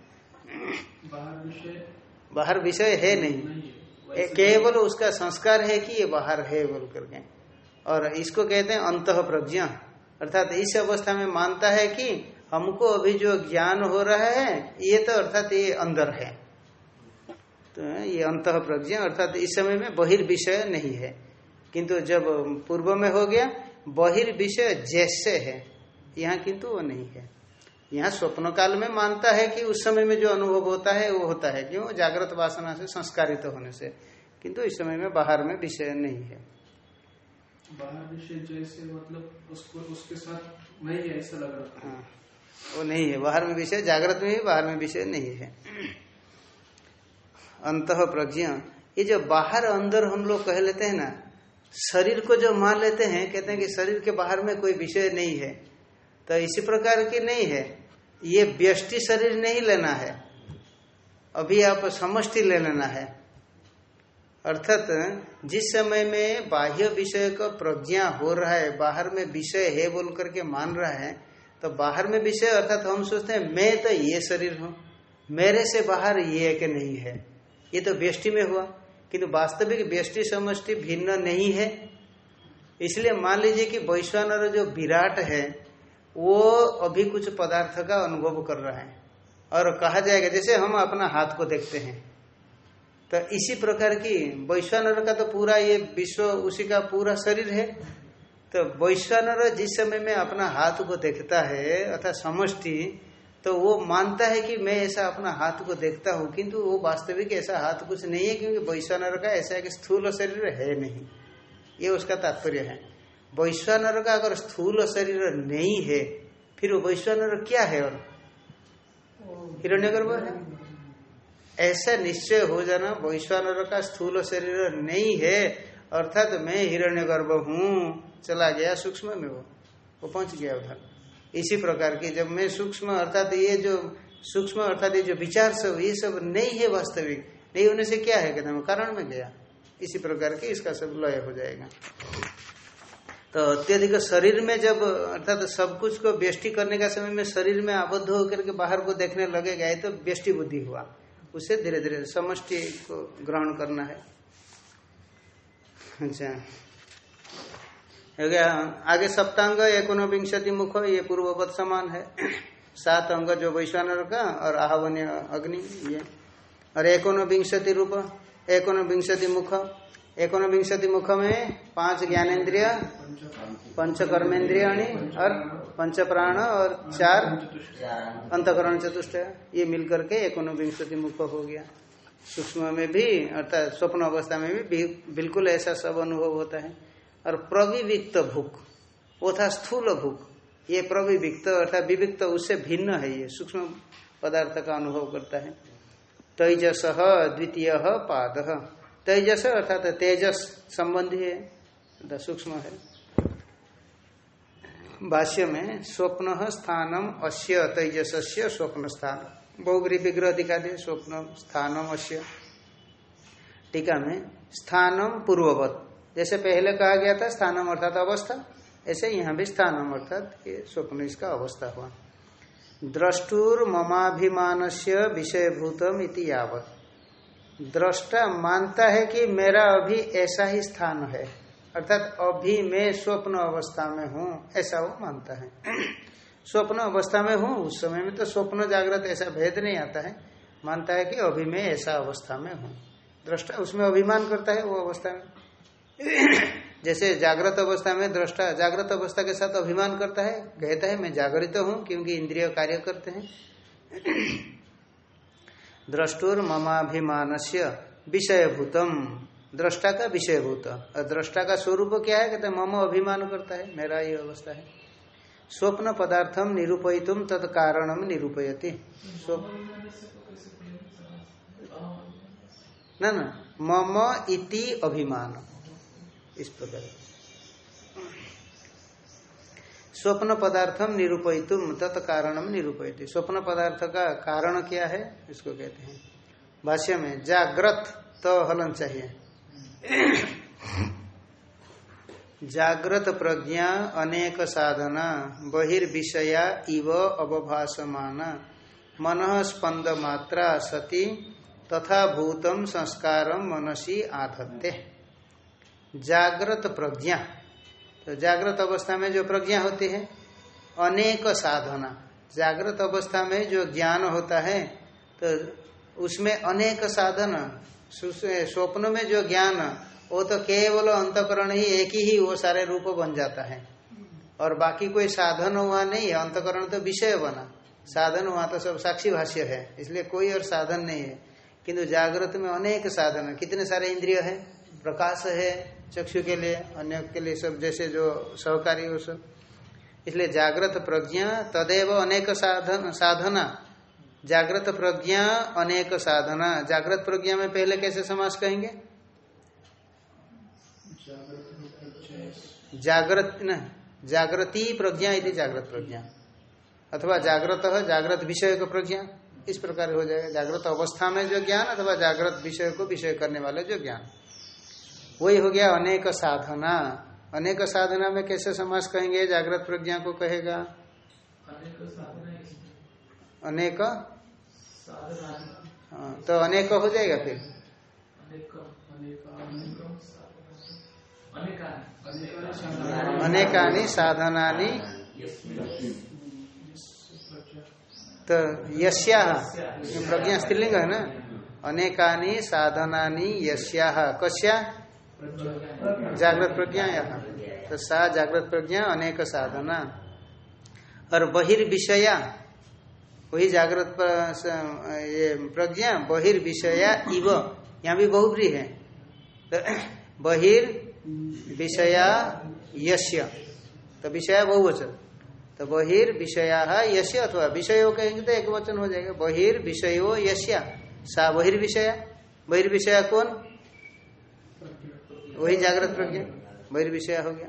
बाहर विषय बाहर विषय है नहीं। केवल उसका संस्कार है कि ये बाहर है बोल करके। और इसको कहते हैं अंत प्रज्ञा अर्थात इस अवस्था में मानता है कि हमको अभी जो ज्ञान हो रहा है, ये तो अर्थात ये अंदर है। तो ये अंत प्रज्ञा अर्थात इस समय में बहिर्विषय नहीं है। किंतु जब पूर्व में हो गया बहिर्विषय जैसे है, यहाँ किंतु वो नहीं है। यहाँ स्वप्न काल में मानता है कि उस समय में जो अनुभव होता है वो होता है। क्यों? जागृत वासना से संस्कारित तो होने से। किंतु इस समय में बाहर में विषय नहीं है। बाहर विषय जैसे मतलब उसको उसके साथ नहीं है ऐसा लग रहा। हाँ वो नहीं है। बाहर में विषय जागृत में भी बाहर में विषय नहीं है। अंत प्रज्ञ। ये जो बाहर अंदर हम लोग कह लेते हैं ना शरीर को जो मान लेते हैं कहते हैं कि शरीर के बाहर में कोई विषय नहीं है। तो इसी प्रकार की नहीं है। ये व्यष्टि शरीर नहीं लेना है। अभी आप समष्टि ले लेना है। अर्थात जिस समय में बाह्य विषय का प्रज्ञा हो रहा है, बाहर में विषय है बोल करके मान रहा है तो बाहर में विषय अर्थात हम सोचते हैं, मैं तो ये शरीर हूँ। मेरे से बाहर ये कि नहीं है? ये तो व्यष्टि में हुआ। किंतु वास्तविक व्यष्टि समष्टि भिन्न नहीं है। इसलिए मान लीजिए कि वैश्वानर जो विराट है वो अभी कुछ पदार्थ का अनुभव कर रहा है। और कहा जाएगा, जैसे हम अपना हाथ को देखते हैं तो इसी प्रकार की वैश्वानर का तो पूरा ये विश्व, उसी का पूरा शरीर है। तो वैश्वानर जिस समय में अपना हाथ को देखता है, अर्थात समष्टि तो वो मानता है कि मैं ऐसा अपना हाथ को देखता हूँ, किंतु वो वास्तविक ऐसा हाथ कुछ नहीं है, क्योंकि वैश्वानर का ऐसा एक स्थूल शरीर है नहीं। ये उसका तात्पर्य है। वैश्वानर का अगर स्थूल शरीर नहीं है, फिर वो वैश्वानर क्या है और? हिरण्य हिरण्यगर्भ है? ऐसा निश्चय हो जाना, वैश्वानर का स्थूल शरीर नहीं है, अर्थात तो मैं हिरण्यगर्भ हूँ, चला गया सूक्ष्म में वो वो पहुँच गया उधर। इसी प्रकार की जब मैं सूक्ष्म, अर्थात ये जो सूक्ष्म, अर्थात ये जो विचार सब, ये सब नहीं है वास्तविक, नहीं होने से क्या है? कहते हैं कारण में गया। इसी प्रकार की इसका सब लय हो जाएगा। तो अत्यधिक शरीर में जब, अर्थात तो सब कुछ को व्यष्टि करने का समय में शरीर में आबद्ध होकर के बाहर को देखने लगेगा, ये तो व्यष्टि बुद्धि हुआ। उसे धीरे धीरे समष्टि को ग्रहण करना है। अच्छा। गया, आगे सप्तांग एकोनविंशति मुख, ये पूर्ववत समान है। सात अंग जो वैश्वानर का और आहवन्य अग्नि, ये। और एकोनविंशति रूप, एकोनविंशति मुख एकोनविंशति मुख में पाँच ज्ञानेन्द्रिय, पंच कर्मेन्द्रिय और पंच प्राण और चार अंतकरण चतुष्ट ये मिलकर के एकोनविंशति मुख हो गया। सूक्ष्म में भी, अर्थात स्वप्न अवस्था में भी बिल्कुल ऐसा सब अनुभव होता है। और प्रविविक्त भूख वो था स्थूल भूख, ये प्रविविक्त अर्थात विविक्त, उससे भिन्न है ये। सूक्ष्म पदार्थ का अनुभव करता है। तैजस द्वितीय पाद। तेजस अर्थात तेजस संबंधी है सूक्ष्म है। भाष्य में, स्वप्न स्थानम अश्य तेजस स्वप्न स्थान बहुग्री विग्रह दिखा दे स्वप्न स्थानम अश्य टीका में, स्थानम पूर्ववत। जैसे पहले कहा गया था, स्थानम अर्थात अवस्था, ऐसे यहाँ भी स्थानम अर्थात ये स्वप्न, इसका अवस्था हुआ। द्रष्टुर ममाभिमान से विषयभूतम इति यावत। दृष्टा मानता है कि मेरा अभी ऐसा ही स्थान है। अर्थात अभी मैं स्वप्न अवस्था में हूँ, ऐसा वो मानता है। (clears throat) स्वप्न अवस्था में हूँ, उस समय में तो स्वप्न जागृत ऐसा भेद नहीं आता है। मानता है कि अभी मैं ऐसा अवस्था में हूँ। दृष्टा उसमें अभिमान करता है वो अवस्था में। (clears throat) जैसे जागृत अवस्था में दृष्टा जागृत अवस्था के साथ अभिमान करता है, कहता है, मैं जागृत हूँ क्योंकि इंद्रिय कार्य करते हैं। (clears throat) द्रष्टुर ममाभिमान से विषयभूतम। दृष्टा का विषयभूत। और दृष्टा का स्वरूप क्या है? कहते मम अभिमान करता है। मेरा ये अवस्था है। स्वप्न पदार्थम निरूपयितुम तत्कारणम निरूपयति। न न। मम इति अभिमान इस प्रकार। स्वप्न पदार्थम निरूपयितुम, तत्कारणम निरूपयति। स्वप्न पदार्थ का कारण क्या है? इसको कहते हैं। भाष्य में जागृत तो हलन चाहिए। जागृत प्रज्ञा अनेक साधना, बहिर्विषया इव अवभाषमान मन स्पंद मात्रा सती, तथा भूतम संस्कार मनसी आधत्ते। जागृत प्रज्ञा। तो जागृत अवस्था में जो प्रज्ञा होती है, अनेक साधना। जागृत अवस्था में जो ज्ञान होता है तो उसमें अनेक साधन स्वप्न में जो ज्ञान, वो तो केवल अंतकरण ही एक ही वो सारे रूप बन जाता है। और बाकी कोई साधन हुआ नहीं है अंतकरण तो विषय बना। साधन हुआ तो सब साक्षी भाष्य है, इसलिए कोई और साधन नहीं है। किंतु जागृत में अनेक साधन, कितने सारे इंद्रिय है? प्रकाश है चक्षु के लिए, अन्य के लिए सब, जैसे जो सहकारी वो सब। इसलिए जागृत प्रज्ञा तदेव अनेक साधन, साधना। जागृत प्रज्ञा अनेक साधना। जागृत प्रज्ञा में पहले कैसे समास कहेंगे? जागृत न, जागृति प्रज्ञा यदि जागृत प्रज्ञा। अथवा जागृत जागृत विषय को प्रज्ञा। इस प्रकार हो जाएगा। जागृत अवस्था में जो ज्ञान अथवा जागृत विषय को विषय करने वाले जो ज्ञान। वही हो गया अनेक साधना। अनेक साधना में कैसे समास कहेंगे? जागृत प्रज्ञा को कहेगा। अनेक हाँ, तो अनेक हो जाएगा फिर। अनेकानि साधनानि। तो यश्या प्रज्ञा स्त्रीलिंग है ना? अनेकानि साधनानि यश्या कश्या जागृत प्रज्ञा यहाँ। तो सा जागृत प्रज्ञा अनेक साधना। और बहिर्विषया, वही जागृत प्रज्ञा, बहिर्विषया इव। यहाँ भी बहुब्री है। तो बहिर्विषया यश्य तो विषय बहुवचन। तो बहिर विषया यश्य अथवा विषयो कहेंगे तो एक वचन हो जाएगा। बहिर विषयो यश्या सा बहिर्विषया। बहिर्विषया कौन? वही जागृत प्रज्ञा बहिर्विषया हो गया।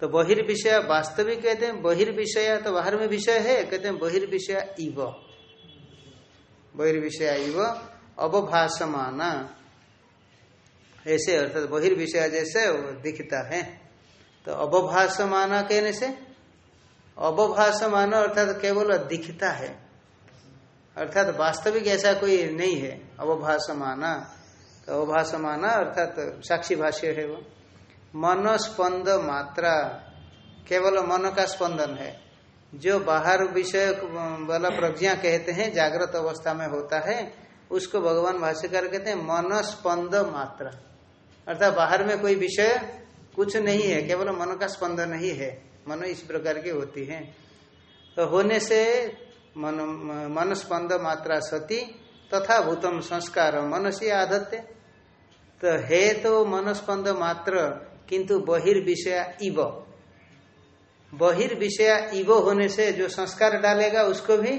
तो बहिर्विषय वास्तविक कहते हैं बहिर्विषय तो बाहर में विषय है, कहते हैं बहिर्विषय इव। बहिर्विषय इव अवभाषमाना ऐसे अर्थात बहिर्विषय जैसे दिखता है। तो अवभाषमाना कहने से अवभाषमान अर्थात केवल दिखता है। अर्थात वास्तविक ऐसा कोई नहीं है अवभाषमाना तो अवभाषमाना अर्थात साक्षी भाष्य है वो। मन स्पंद मात्रा, केवल मन का स्पंदन है। जो बाहर विषय, वाला प्रज्ञा कहते हैं, जागृत अवस्था में होता है, उसको भगवान भाष्यकार कहते हैं मन स्पंद मात्रा। अर्थात बाहर में कोई विषय कुछ नहीं है, केवल मन का स्पंदन ही है। मन इस प्रकार की होती है। तो होने से मन मन स्पंद मात्रा सती, तथा भूतम संस्कार मन से आदत्य। तो है तो मन स्पंद मात्र किंतु बहिर्विषय इव बहिर्विषय इव होने से जो संस्कार डालेगा उसको भी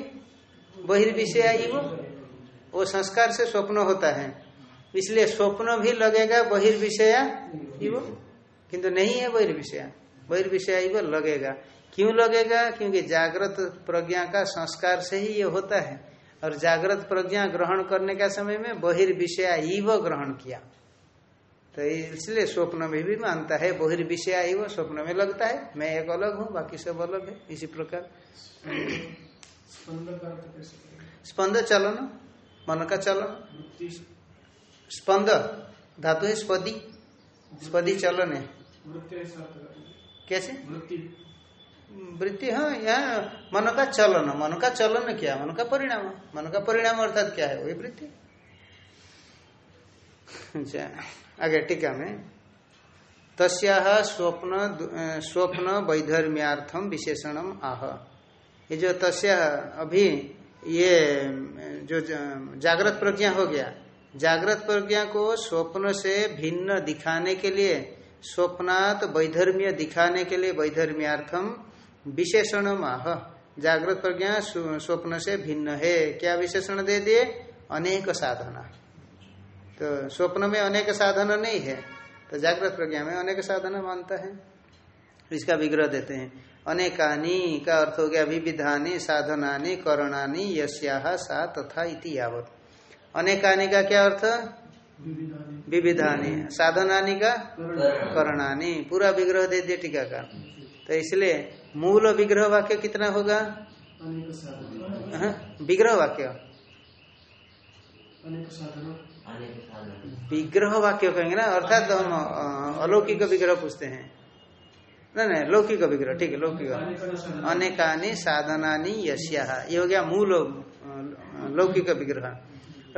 बहिर्विषय इव वो संस्कार से स्वप्न होता है इसलिए स्वप्न भी लगेगा बहिर्विषय इव किंतु नहीं है बहिर्विषय बहिर्विषय इव लगेगा क्यों लगेगा क्योंकि जागृत प्रज्ञा का संस्कार से ही ये होता है और जागृत प्रज्ञा ग्रहण करने का समय में बहिर्विषय इव ग्रहण किया तो इसलिए स्वप्न में भी मानता है बहिर्विषय आई वो स्वप्न में लगता है। मैं एक अलग हूँ बाकी सब अलग है इसी प्रकार। स्पंद चलन मन का चलन। स्पंद धातु है स्पदी। स्पदी चलन है। कैसे? वृत्ति हाँ यहाँ मन का चलन। मन का चलन क्या? मन का परिणाम। मन का परिणाम अर्थात क्या है? वही वृत्ति। आगे टीका में, तस्या स्वप्न स्वप्न वैधर्म्यार्थम विशेषणम आह। ये जो तस्या अभी ये, जो जागृत प्रज्ञा हो गया, जागृत प्रज्ञा को स्वप्न से भिन्न दिखाने के लिए, स्वप्नात वैधर्म्य दिखाने के लिए वैधर्म्यार्थम विशेषण आह। जागृत प्रज्ञा स्वप्न से भिन्न है। क्या विशेषण दे दिए? अनेक साधना। तो स्वप्न में अनेक साधन नहीं है। तो जागृत प्रज्ञा में अनेक साधन मानता है। इसका विग्रह देते हैं। अनेकानी का अर्थ हो गया विविधानी साधनानी करणानी यश्या सा तथा इति यावत। अनेकानी का क्या अर्थ? विविधानी। साधनानी का? करणानी। पूरा विग्रह दे दिए टीका का। तो इसलिए मूल विग्रह वाक्य कितना होगा? विग्रह वाक्य। विग्रह वाक्य कहेंगे ना, अर्थात हम अलौकिक विग्रह पूछते हैं। नहीं नहीं, लौकिक विग्रह, ठीक है, लौकिक। अनेकानी साधनानी यश्या ये हो गया मूल लौकिक विग्रह।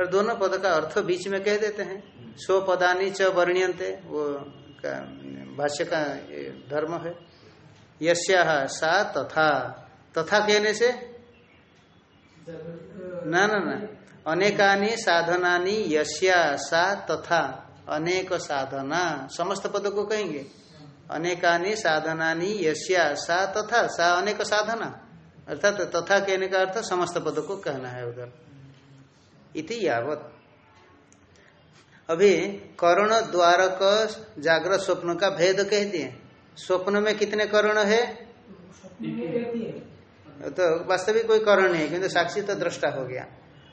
और दोनों पद का अर्थ बीच में कह देते हैं। स्व पदानी च वर्ण्यंते वो भाष्य का धर्म है। यश्या सा तथा तथा कहने से? ना ना ना। अनेकानी साधनानी यश्या सा तथा अनेक साधना। समस्त पद को कहेंगे? अनेकानी साधनानी यश्या सा तथा सा अनेक साधना। अर्थात तथा कहने का अर्थ समस्त पद को कहना है उधर। इति यावत। अभी करण द्वारक जागृत स्वप्न का भेद कह दिए। स्वप्न में कितने करण है? तो वास्तविक कोई करण नहीं है किंतु साक्षी तो दृष्टा हो गया।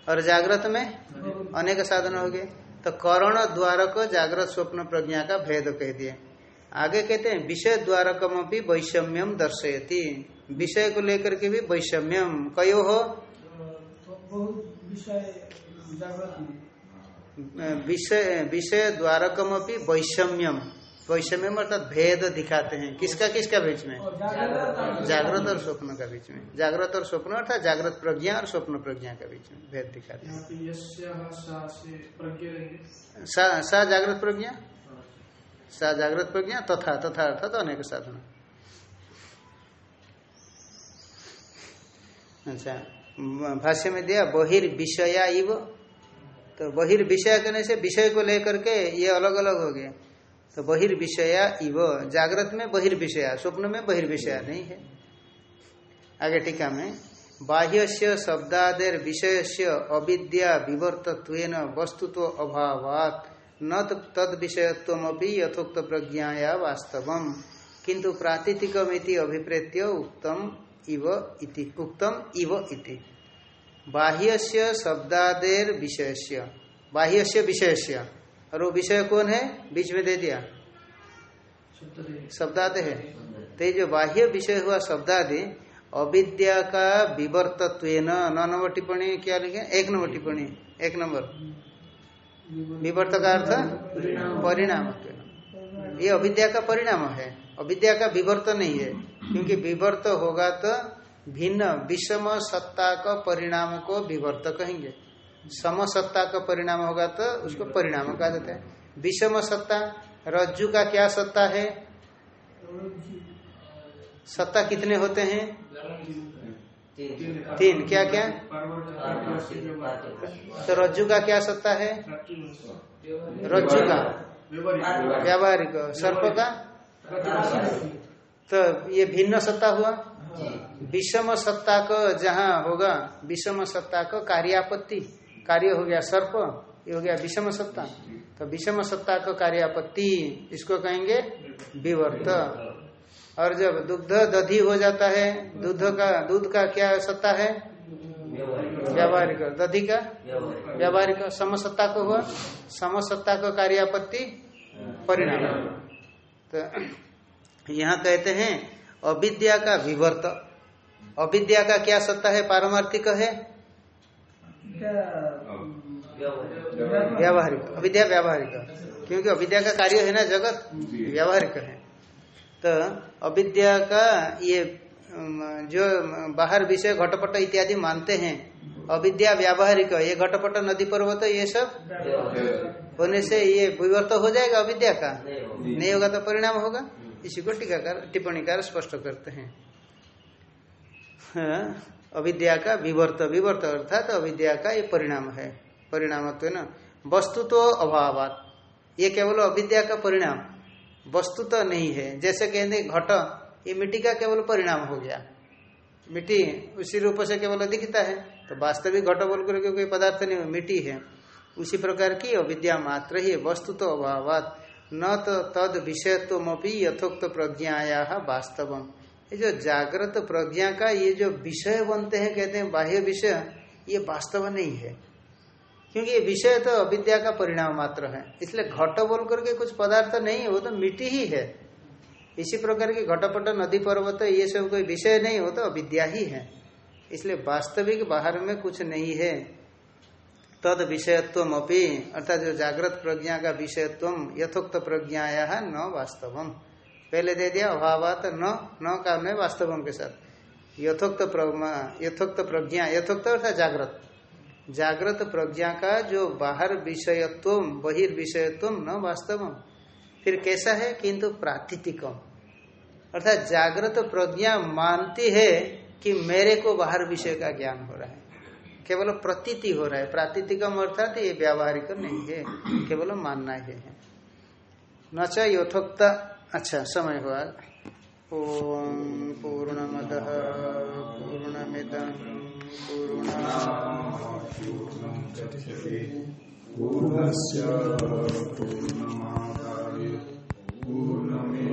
और जागृत में अनेक साधन हो गए। तो करण द्वारक जागृत स्वप्न प्रज्ञा का भेद कह दिए। आगे कहते हैं विषय द्वारकम भी वैषम्यम दर्शयती। विषय को लेकर के भी वैषम्यम कयो हो? विषय विषय द्वारकम भी वैषम्यम वैषम्यम अर्थात भेद दिखाते हैं। किसका किसका बीच में? जागृत और स्वप्न। का बीच में। जागृत और स्वप्न अर्थात जागृत प्रज्ञा और स्वप्न प्रज्ञा का बीच में भेद दिखाते हैं। सा, जागृत प्रज्ञा? सा जागृत प्रज्ञा तथा तथा अर्थात तो अनेक साधन। अच्छा भाष्य में दिया बहिर्विषया इव। तो बहिर्विषय करने से विषय को लेकर के ये अलग अलग हो गए। तो बहिर्विषया इव। जागृत में बहिर्विषया स्वप्न में बहिर्विषया नहीं है। आगे टीका में बाह्य से शब्दादेर विषय से अविद्या विवर्तत्व वस्तुत्व अभावात। न तद विषयत्व यथोक्त प्रज्ञाया वास्तव किंतु प्रातिथिकमिति अभिप्रेत्य उत्तम इव इति। उक्तम इव इति। बाह्य शब्दादेर विषय बाह्य से विषय और वो विषय कौन है? बीच में दे दिया। शब्दादि है। तो जो बाह्य विषय हुआ शब्दादि, अविद्या का विवर्तत्व नौ नंबर टिप्पणी क्या लिखे? एक नंबर टिप्पणी। एक नंबर। विवर्त का अर्थ? परिणाम। ये अविद्या का परिणाम है। अविद्या का विवर्त नहीं है। क्योंकि विवर्त होगा तो भिन्न, विषम सत्ता का परिणाम को विवर्त कहेंगे। सम सत्ता का परिणाम होगा तो उसको परिणाम कहा जाता है। विषम सत्ता रज्जु का क्या सत्ता है? सत्ता कितने होते हैं? तीन। क्या क्या? तो रज्जु का क्या सत्ता है? रज्जु का। व्यावहारिक। सर्प का? तो ये भिन्न सत्ता हुआ। विषम सत्ता का जहाँ होगा विषम सत्ता को कार्यापत्ति। कार्य हो गया सर्प, ये हो गया विषम सत्ता। तो विषम सत्ता को कार्यापत्ति, इसको कहेंगे विवर्त। और जब दुग्ध दधि हो जाता है दूध का दूध का क्या सत्ता है? व्यावहारिक। दधि का? व्यावहारिक। समसत्ता को हुआ? समसत्ता को कार्यापत्ति परिणाम। तो यहाँ कहते हैं, अविद्या का विवर्त। अविद्या का क्या सत्ता है? पारमार्थिक है? व्यावहारिक अविद्या व्यावहारिक। क्योंकि अविद्या का कार्य है ना जगत? व्यावहारिक है। तो अविद्या का ये जो बाहर विषय घटपट इत्यादि मानते हैं अविद्या व्यावहारिक ये घटपट नदी पर्वत ये सब? होने से ये विवर्त हो जाएगा अविद्या का? नहीं होगा तो परिणाम होगा? इसी को टीकाकार टिप्पणीकार स्पष्ट करते हैं। अविद्या का विवर्त विवर्त अर्थात तो अविद्या का ये परिणाम है। परिणाम तो ना? वस्तु तो अभाव ये केवल अविद्या का परिणाम। वस्तु तो नहीं है। जैसे कहते घट, ये मिट्टी का केवल परिणाम हो गया। मिट्टी उसी रूप से केवल दिखता है। तो वास्तविक घट बोल करके कोई पदार्थ नहीं मिट्टी है। उसी प्रकार की अविद्या मात्र ही वस्तु तो अभाव न तो तद विषयत्व यथोक्त प्रज्ञाया वास्तवम। ये जो जागृत प्रज्ञा का ये जो विषय बनते हैं, कहते हैं बाह्य विषय, ये वास्तव नहीं है। क्योंकि विषय तो अविद्या का परिणाम मात्र है। इसलिए घट बोल करके कुछ पदार्थ नहीं है वो तो मिट्टी ही है। इसी प्रकार की घटपट, नदी पर्वत, ये सब कोई विषय नहीं हो तो अविद्या ही है। इसलिए वास्तविक बाहर में कुछ नहीं है। तद विषयत्व अपनी अर्थात जो जागृत प्रज्ञा का विषयत्व यथोक्त प्रज्ञाया न वास्तवम। पहले दे दिया, अभावात न न का न वास्तवम के साथ। यथोक्त यथोक्त प्रज्ञा, यथोक्त अर्थात जागृत। जागृत प्रज्ञा का जो बाहर विषयत्व बहिर्विषयत्व न वास्तव फिर कैसा है? किंतु प्रातिथिकम अर्थात जागृत प्रज्ञा मानती है कि मेरे को बाहर विषय का ज्ञान हो रहा है। केवल प्रतीति हो रहा है। प्रातिथिकम अर्थात ये व्यावहारिक नहीं है। केवल मानना ही है। न यथोक्त। अच्छा समय हुआ। ओम पूर्णमद पूर्णमिदम पूर्ण। पूर्णस्य पूर्णमादाय पूर्णमेवावशिष्यते।